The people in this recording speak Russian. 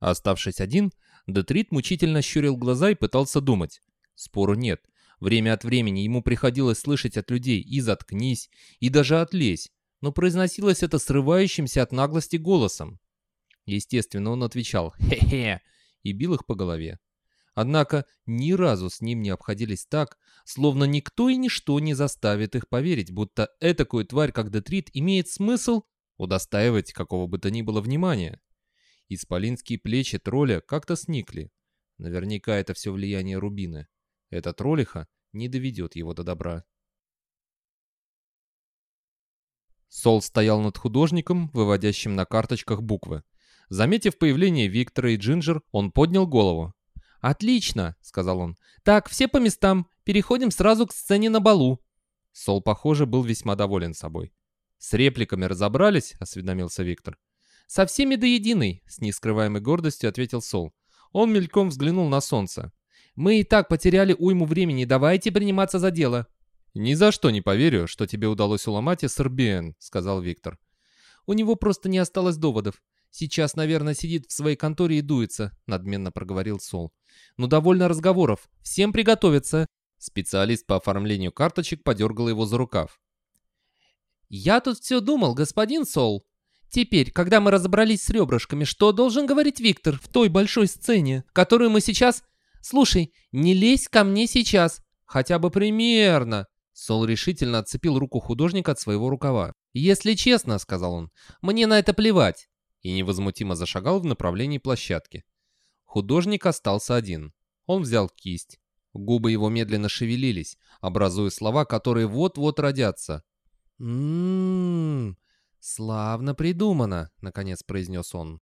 Оставшись один, Детрит мучительно щурил глаза и пытался думать. Спору нет. Время от времени ему приходилось слышать от людей и «заткнись», и даже «отлезь», но произносилось это срывающимся от наглости голосом. Естественно, он отвечал «хе-хе» и бил их по голове. Однако ни разу с ним не обходились так, словно никто и ничто не заставит их поверить, будто этакую тварь, как Детрит, имеет смысл удостаивать какого бы то ни было внимания. Исполинские плечи тролля как-то сникли. Наверняка это все влияние Рубины. Эта троллиха не доведет его до добра. Сол стоял над художником, выводящим на карточках буквы. Заметив появление Виктора и Джинджер, он поднял голову. «Отлично!» — сказал он. «Так, все по местам. Переходим сразу к сцене на балу». Сол, похоже, был весьма доволен собой. «С репликами разобрались?» — осведомился Виктор. «Со всеми до единой», — с нескрываемой гордостью ответил Сол. Он мельком взглянул на солнце. «Мы и так потеряли уйму времени, давайте приниматься за дело». «Ни за что не поверю, что тебе удалось уломать Эссербиен», — сказал Виктор. «У него просто не осталось доводов. Сейчас, наверное, сидит в своей конторе и дуется», — надменно проговорил Сол. «Ну, довольно разговоров. Всем приготовиться». Специалист по оформлению карточек подергал его за рукав. «Я тут все думал, господин Сол. Теперь, когда мы разобрались с ребрышками, что должен говорить Виктор в той большой сцене, которую мы сейчас... Слушай, не лезь ко мне сейчас. Хотя бы примерно. Сол решительно отцепил руку художника от своего рукава. «Если честно, — сказал он, — мне на это плевать!» И невозмутимо зашагал в направлении площадки. Художник остался один. Он взял кисть. Губы его медленно шевелились, образуя слова, которые вот-вот родятся. «М-м-м, славно придумано», — наконец произнес он.